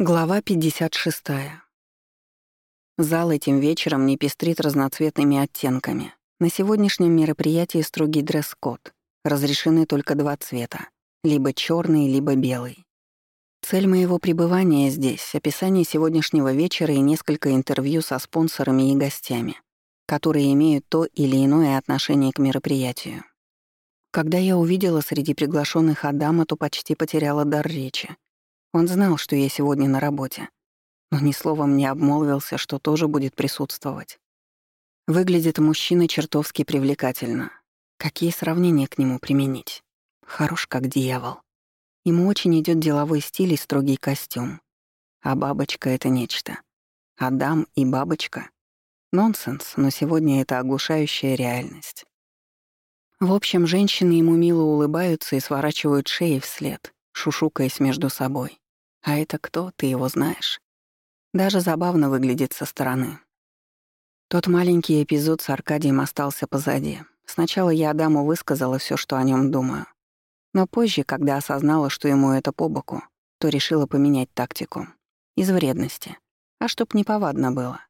Глава 56. Зал этим вечером не пестрит разноцветными оттенками. На сегодняшнем мероприятии строгий дресс-код. Разрешены только два цвета — либо черный, либо белый. Цель моего пребывания здесь — описание сегодняшнего вечера и несколько интервью со спонсорами и гостями, которые имеют то или иное отношение к мероприятию. Когда я увидела среди приглашенных Адама, то почти потеряла дар речи — он знал, что я сегодня на работе, но ни словом не обмолвился, что тоже будет присутствовать. Выглядит мужчина чертовски привлекательно. Какие сравнения к нему применить? Хорош как дьявол. Ему очень идет деловой стиль и строгий костюм. А бабочка — это нечто. Адам и бабочка — нонсенс, но сегодня это оглушающая реальность. В общем, женщины ему мило улыбаются и сворачивают шеи вслед, шушукаясь между собой. А это кто, ты его знаешь. Даже забавно выглядит со стороны. Тот маленький эпизод с Аркадием остался позади. Сначала я Адаму высказала все, что о нем думаю. Но позже, когда осознала, что ему это по боку, то решила поменять тактику. Из вредности. А чтоб неповадно было.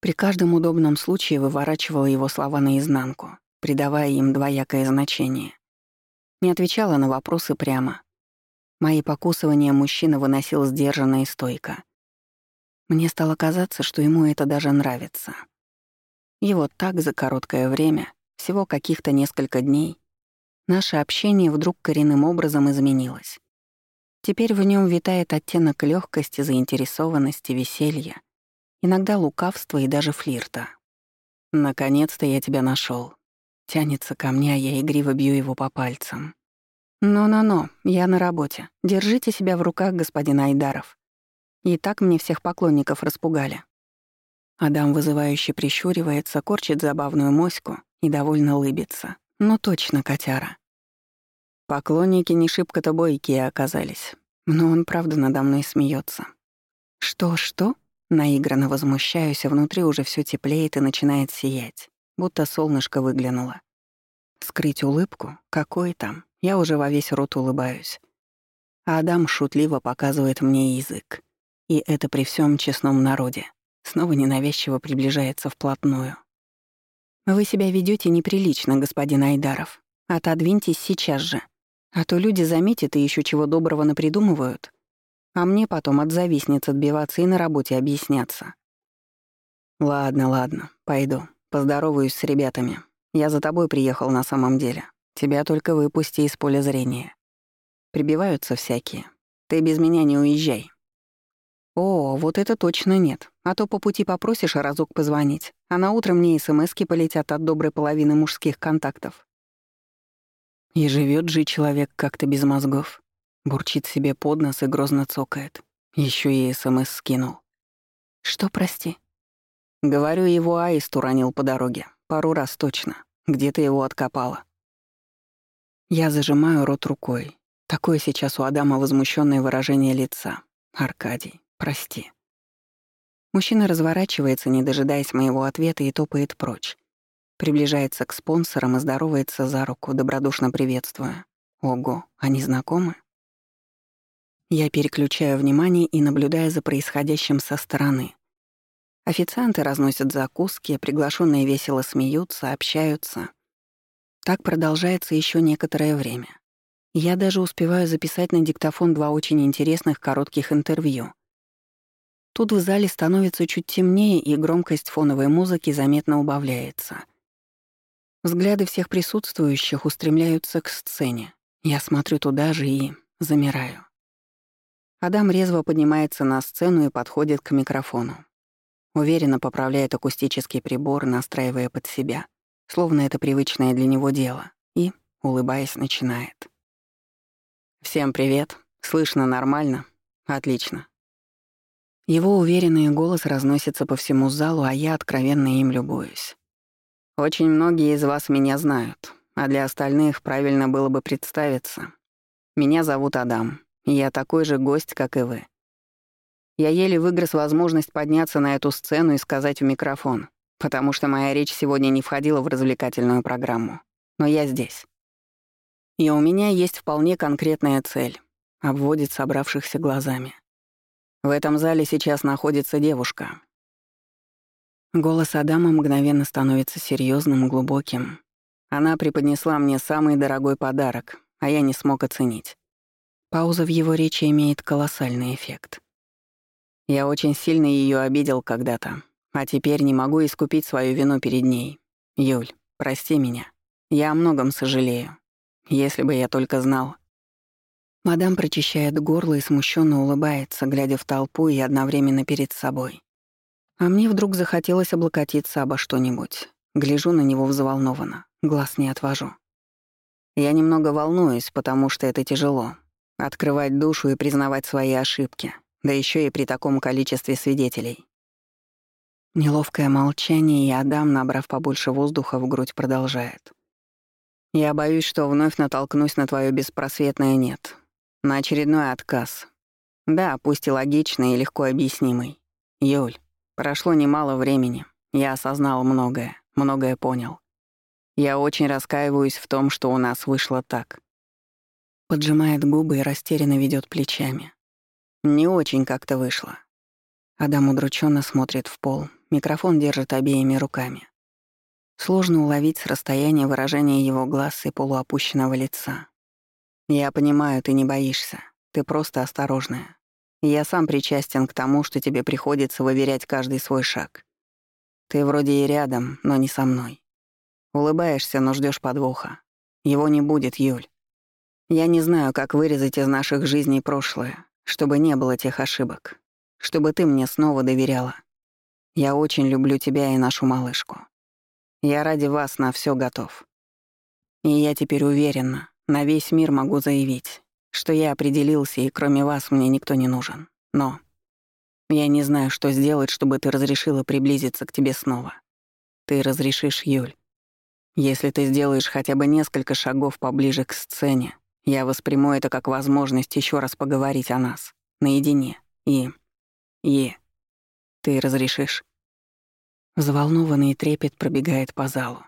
При каждом удобном случае выворачивала его слова наизнанку, придавая им двоякое значение. Не отвечала на вопросы прямо, Мои покусывания мужчина выносил сдержанно и стойко. Мне стало казаться, что ему это даже нравится. И вот так за короткое время, всего каких-то несколько дней, наше общение вдруг коренным образом изменилось. Теперь в нем витает оттенок легкости, заинтересованности, веселья, иногда лукавства и даже флирта. «Наконец-то я тебя нашел. Тянется ко мне, а я игриво бью его по пальцам. «Но-но-но, я на работе. Держите себя в руках, господин Айдаров. И так мне всех поклонников распугали». Адам вызывающе прищуривается, корчит забавную моську и довольно улыбится. «Ну точно, котяра». Поклонники не шибко-то бойкие оказались. Но он правда надо мной смеется. «Что-что?» Наигранно возмущаюсь, а внутри уже все теплеет и начинает сиять, будто солнышко выглянуло. Скрыть улыбку? Какой там? Я уже во весь рот улыбаюсь. А Адам шутливо показывает мне язык. И это при всем честном народе. Снова ненавязчиво приближается вплотную. «Вы себя ведете неприлично, господин Айдаров. Отодвиньтесь сейчас же. А то люди заметят и еще чего доброго напридумывают. А мне потом от завистниц отбиваться и на работе объясняться». «Ладно, ладно, пойду. Поздороваюсь с ребятами. Я за тобой приехал на самом деле. Тебя только выпусти из поля зрения. Прибиваются всякие. Ты без меня не уезжай. О, вот это точно нет. А то по пути попросишь разок позвонить, а на утро мне смски полетят от доброй половины мужских контактов. И живет же человек как-то без мозгов. Бурчит себе под нос и грозно цокает. Еще и СМС скинул. Что, прости? Говорю, его аист уронил по дороге. Пару раз точно. Где ты его откопала? Я зажимаю рот рукой. Такое сейчас у Адама возмущенное выражение лица. «Аркадий, прости». Мужчина разворачивается, не дожидаясь моего ответа, и топает прочь. Приближается к спонсорам и здоровается за руку, добродушно приветствуя. Ого, они знакомы? Я переключаю внимание и наблюдаю за происходящим со стороны. Официанты разносят закуски, приглашенные весело смеются, общаются. Так продолжается еще некоторое время. Я даже успеваю записать на диктофон два очень интересных коротких интервью. Тут в зале становится чуть темнее, и громкость фоновой музыки заметно убавляется. Взгляды всех присутствующих устремляются к сцене. Я смотрю туда же и замираю. Адам резво поднимается на сцену и подходит к микрофону. Уверенно поправляет акустический прибор, настраивая под себя — словно это привычное для него дело, и, улыбаясь, начинает. «Всем привет. Слышно нормально? Отлично». Его уверенный голос разносится по всему залу, а я откровенно им любуюсь. Очень многие из вас меня знают, а для остальных правильно было бы представиться. Меня зовут Адам, и я такой же гость, как и вы. Я еле выгрыз возможность подняться на эту сцену и сказать в микрофон потому что моя речь сегодня не входила в развлекательную программу. Но я здесь. И у меня есть вполне конкретная цель — обводит собравшихся глазами. В этом зале сейчас находится девушка». Голос Адама мгновенно становится серьезным, глубоким. Она преподнесла мне самый дорогой подарок, а я не смог оценить. Пауза в его речи имеет колоссальный эффект. Я очень сильно ее обидел когда-то, а теперь не могу искупить свою вину перед ней. Юль, прости меня. Я о многом сожалею. Если бы я только знал. Мадам прочищает горло и смущенно улыбается, глядя в толпу и одновременно перед собой. А мне вдруг захотелось облокотиться обо что-нибудь. Гляжу на него взволнованно, глаз не отвожу. Я немного волнуюсь, потому что это тяжело. Открывать душу и признавать свои ошибки, да еще и при таком количестве свидетелей. Неловкое молчание, и Адам, набрав побольше воздуха в грудь, продолжает. «Я боюсь, что вновь натолкнусь на твое беспросветное «нет». На очередной отказ. Да, пусть и логичный и легко объяснимый. Юль, прошло немало времени. Я осознал многое, многое понял. Я очень раскаиваюсь в том, что у нас вышло так. Поджимает губы и растерянно ведет плечами. Не очень как-то вышло. Адам удрученно смотрит в пол, Микрофон держит обеими руками. Сложно уловить с расстояния выражение его глаз и полуопущенного лица. «Я понимаю, ты не боишься. Ты просто осторожная. Я сам причастен к тому, что тебе приходится выверять каждый свой шаг. Ты вроде и рядом, но не со мной. Улыбаешься, но ждешь подвоха. Его не будет, Юль. Я не знаю, как вырезать из наших жизней прошлое, чтобы не было тех ошибок, чтобы ты мне снова доверяла. Я очень люблю тебя и нашу малышку. Я ради вас на все готов. И я теперь уверена, на весь мир могу заявить, что я определился, и кроме вас мне никто не нужен. Но я не знаю, что сделать, чтобы ты разрешила приблизиться к тебе снова. Ты разрешишь, Юль. Если ты сделаешь хотя бы несколько шагов поближе к сцене, я восприму это как возможность еще раз поговорить о нас, наедине. И... И... Ты разрешишь?» Взволнованный трепет пробегает по залу.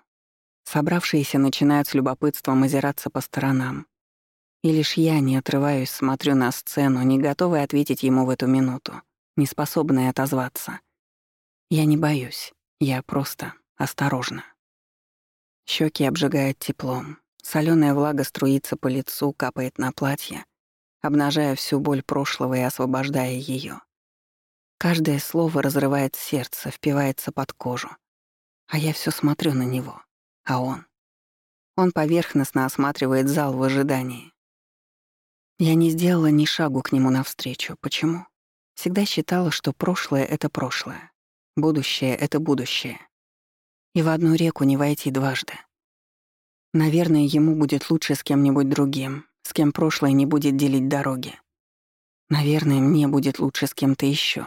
Собравшиеся начинают с любопытством озираться по сторонам. И лишь я, не отрываюсь, смотрю на сцену, не готовая ответить ему в эту минуту, не способная отозваться. Я не боюсь, я просто осторожна. Щеки обжигает теплом, соленая влага струится по лицу, капает на платье, обнажая всю боль прошлого и освобождая ее. Каждое слово разрывает сердце, впивается под кожу. А я все смотрю на него. А он? Он поверхностно осматривает зал в ожидании. Я не сделала ни шагу к нему навстречу. Почему? Всегда считала, что прошлое — это прошлое. Будущее — это будущее. И в одну реку не войти дважды. Наверное, ему будет лучше с кем-нибудь другим, с кем прошлое не будет делить дороги. Наверное, мне будет лучше с кем-то еще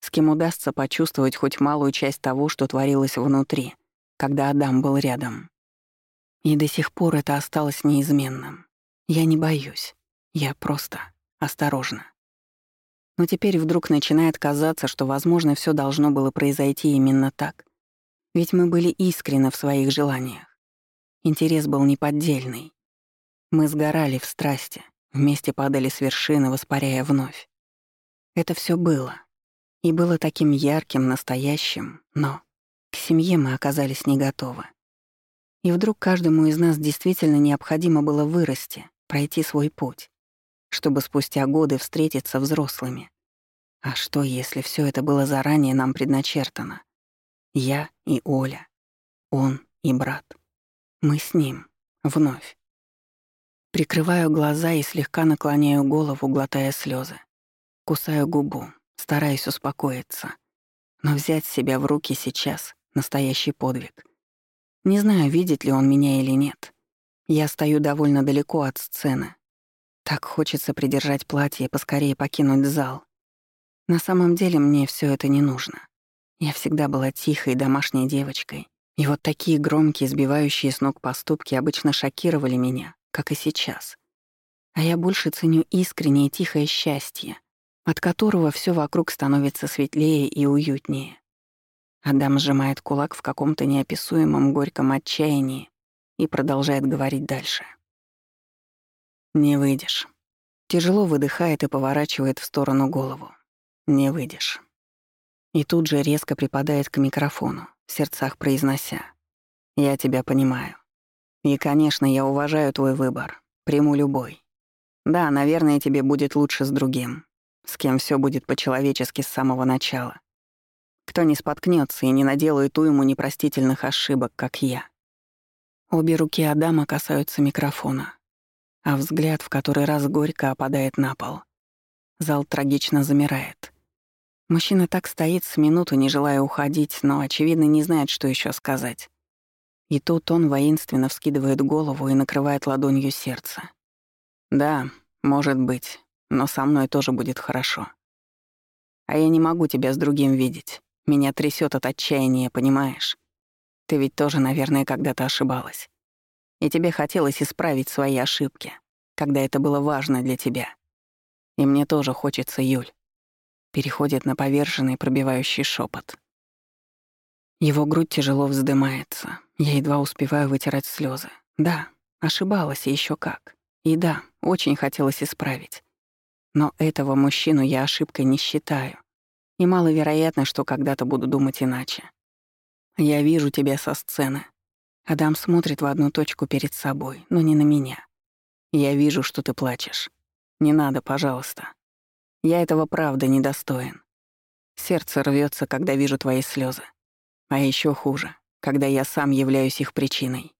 с кем удастся почувствовать хоть малую часть того, что творилось внутри, когда Адам был рядом. И до сих пор это осталось неизменным. Я не боюсь. Я просто осторожна. Но теперь вдруг начинает казаться, что, возможно, все должно было произойти именно так. Ведь мы были искренны в своих желаниях. Интерес был неподдельный. Мы сгорали в страсти, вместе падали с вершины, воспаряя вновь. Это все было, и было таким ярким, настоящим, но к семье мы оказались не готовы. И вдруг каждому из нас действительно необходимо было вырасти, пройти свой путь, чтобы спустя годы встретиться взрослыми. А что, если все это было заранее нам предначертано? Я и Оля, он и брат. Мы с ним. Вновь. Прикрываю глаза и слегка наклоняю голову, глотая слезы. Кусаю губу, стараясь успокоиться. Но взять себя в руки сейчас — настоящий подвиг. Не знаю, видит ли он меня или нет. Я стою довольно далеко от сцены. Так хочется придержать платье и поскорее покинуть зал. На самом деле мне все это не нужно. Я всегда была тихой домашней девочкой, и вот такие громкие, сбивающие с ног поступки обычно шокировали меня, как и сейчас. А я больше ценю искреннее тихое счастье, от которого все вокруг становится светлее и уютнее. Адам сжимает кулак в каком-то неописуемом горьком отчаянии и продолжает говорить дальше. «Не выйдешь». Тяжело выдыхает и поворачивает в сторону голову. не выйдешь. И тут же резко припадает к микрофону, в сердцах произнося. «Я тебя понимаю. И, конечно, я уважаю твой выбор. Приму любой. Да, наверное, тебе будет лучше с другим, с кем все будет по-человечески с самого начала. Кто не споткнется и не наделает ему непростительных ошибок, как я». Обе руки Адама касаются микрофона, а взгляд в который раз горько опадает на пол. Зал трагично замирает. Мужчина так стоит с минуту, не желая уходить, но, очевидно, не знает, что еще сказать. И тут он воинственно вскидывает голову и накрывает ладонью сердце. «Да, может быть, но со мной тоже будет хорошо. А я не могу тебя с другим видеть. Меня трясет от отчаяния, понимаешь? Ты ведь тоже, наверное, когда-то ошибалась. И тебе хотелось исправить свои ошибки, когда это было важно для тебя. И мне тоже хочется, Юль переходит на поверженный пробивающий шепот. Его грудь тяжело вздымается. Я едва успеваю вытирать слезы. Да, ошибалась и еще как. И да, очень хотелось исправить. Но этого мужчину я ошибкой не считаю. И маловероятно, что когда-то буду думать иначе. Я вижу тебя со сцены. Адам смотрит в одну точку перед собой, но не на меня. Я вижу, что ты плачешь. Не надо, пожалуйста. Я этого правда недостоин. Сердце рвется, когда вижу твои слезы. А еще хуже, когда я сам являюсь их причиной.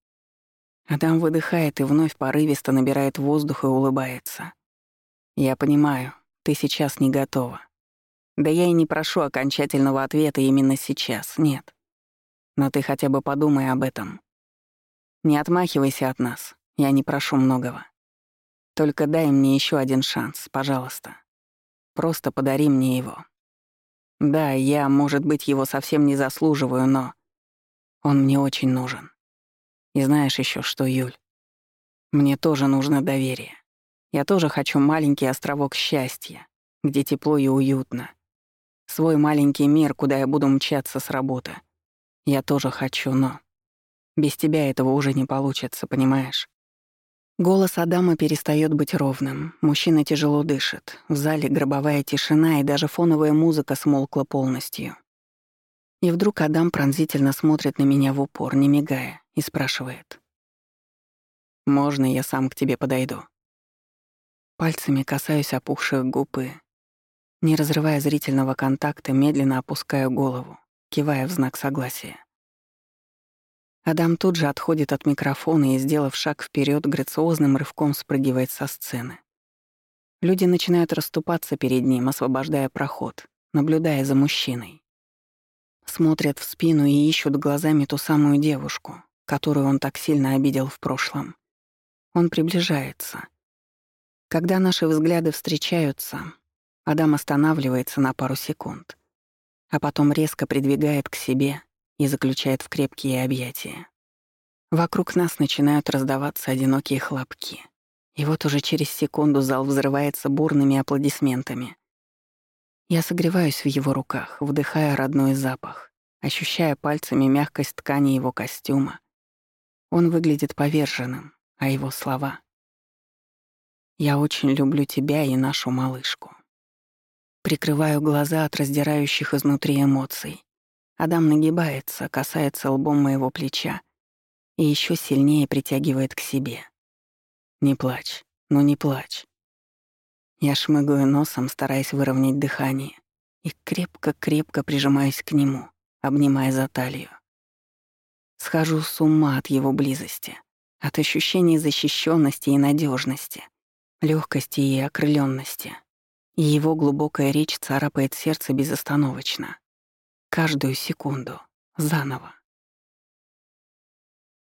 Адам выдыхает и вновь порывисто набирает воздух и улыбается. Я понимаю, ты сейчас не готова. Да я и не прошу окончательного ответа именно сейчас, нет. Но ты хотя бы подумай об этом. Не отмахивайся от нас, я не прошу многого. Только дай мне еще один шанс, пожалуйста. Просто подари мне его. Да, я, может быть, его совсем не заслуживаю, но он мне очень нужен. И знаешь еще что, Юль? Мне тоже нужно доверие. Я тоже хочу маленький островок счастья, где тепло и уютно. Свой маленький мир, куда я буду мчаться с работы. Я тоже хочу, но без тебя этого уже не получится, понимаешь? Голос Адама перестает быть ровным. Мужчина тяжело дышит. В зале гробовая тишина, и даже фоновая музыка смолкла полностью. И вдруг Адам пронзительно смотрит на меня в упор, не мигая, и спрашивает. «Можно я сам к тебе подойду?» Пальцами касаюсь опухших губ и, не разрывая зрительного контакта, медленно опускаю голову, кивая в знак согласия. Адам тут же отходит от микрофона и, сделав шаг вперед, грациозным рывком спрыгивает со сцены. Люди начинают расступаться перед ним, освобождая проход, наблюдая за мужчиной. Смотрят в спину и ищут глазами ту самую девушку, которую он так сильно обидел в прошлом. Он приближается. Когда наши взгляды встречаются, Адам останавливается на пару секунд, а потом резко придвигает к себе и заключает в крепкие объятия. Вокруг нас начинают раздаваться одинокие хлопки. И вот уже через секунду зал взрывается бурными аплодисментами. Я согреваюсь в его руках, вдыхая родной запах, ощущая пальцами мягкость ткани его костюма. Он выглядит поверженным, а его слова «Я очень люблю тебя и нашу малышку». Прикрываю глаза от раздирающих изнутри эмоций Адам нагибается, касается лбом моего плеча и еще сильнее притягивает к себе. «Не плачь, ну не плачь». Я шмыгаю носом, стараясь выровнять дыхание, и крепко-крепко прижимаюсь к нему, обнимая за талию. Схожу с ума от его близости, от ощущения защищенности и надежности, легкости и окрыленности. И его глубокая речь царапает сердце безостановочно каждую секунду, заново.